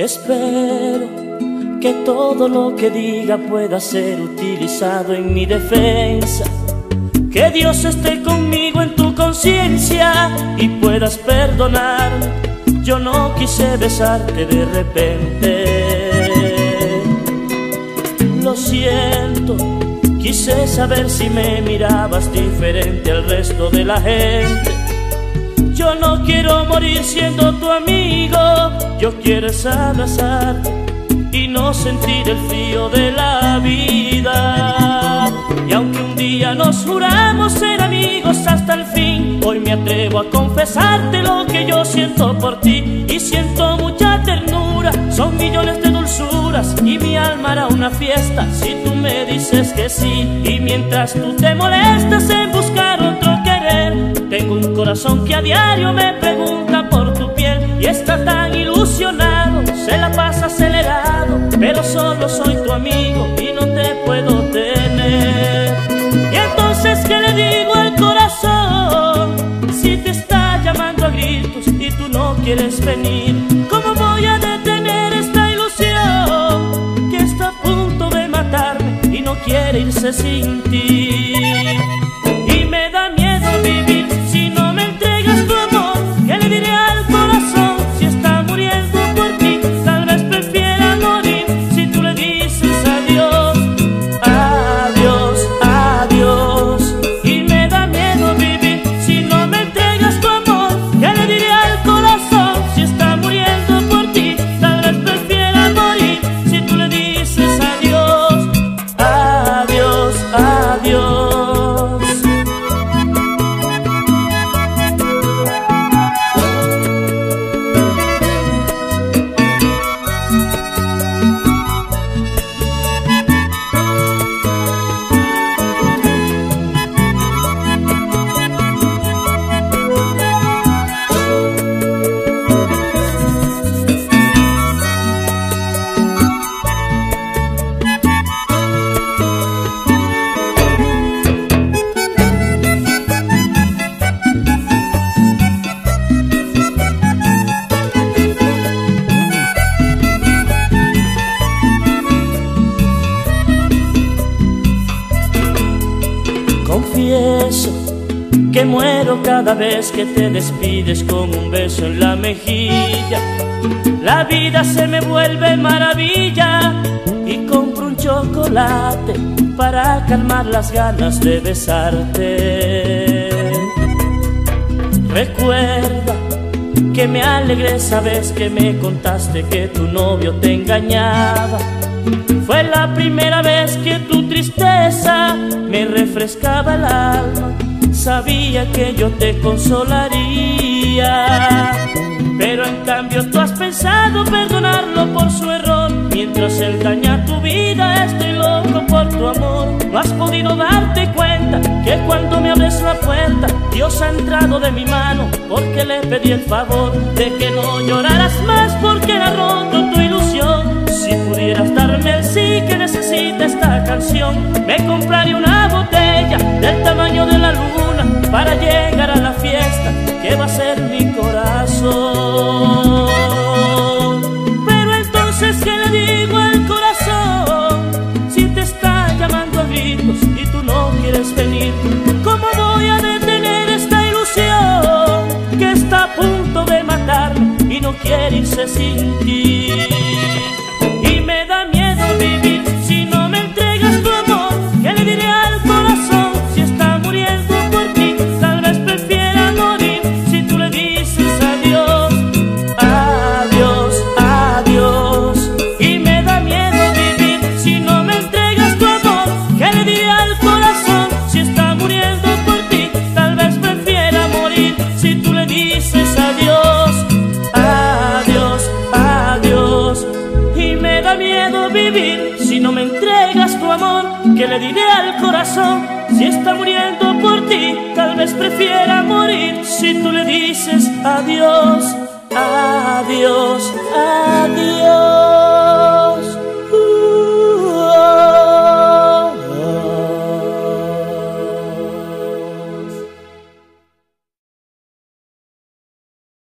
Espero que todo lo que diga pueda ser utilizado en mi defensa. Que Dios esté conmigo en tu conciencia y puedas perdonar. Yo no quise besarte de repente. Lo siento, quise saber si me mirabas diferente al resto de la gente. Yo no quiero morir siendo tu amigo, yo quiero abrazarte y no sentir el frío de la vida. Y aunque un día nos juramos ser amigos hasta el fin, hoy me atrevo a confesarte lo que yo siento por ti y siento mucha ternura. Son millones de dulzuras y mi alma hará una fiesta si tú me dices que sí. Y mientras tú te molestas en buscar otro tengo un corazón que a diario me pregunta y está tan ilusionado, se la pasa acelerado, pero solo soy tu amigo y no te puedo tener. Y entonces, ¿qué le digo al corazón? Si te está llamando a gritos y tú no quieres venir, ¿cómo voy a detener esta ilusión que está a punto de matarme y no quiere irse sin que muero cada vez que te despides con un beso en la mejilla. La vida se me vuelve maravilla y compro un chocolate para calmar las ganas de besarte. Recuerda que me alegré, sabes que me contaste que tu novio te engañaba fue la primera vez que tu tristeza me refrescaba el alma. Que yo te consolaría. Pero en cambio tú has pensado perdonarlo por su error. Mientras él daña tu vida, estoy loco por tu amor. No has podido darte cuenta que cuando me abres la puerta, Dios ha entrado de mi mano porque le pedí el favor de que no quiere irse sin ti? ¿Qué le diré al corazón si está muriendo por ti? Tal vez prefiera morir si tú le dices adiós, adiós, adiós.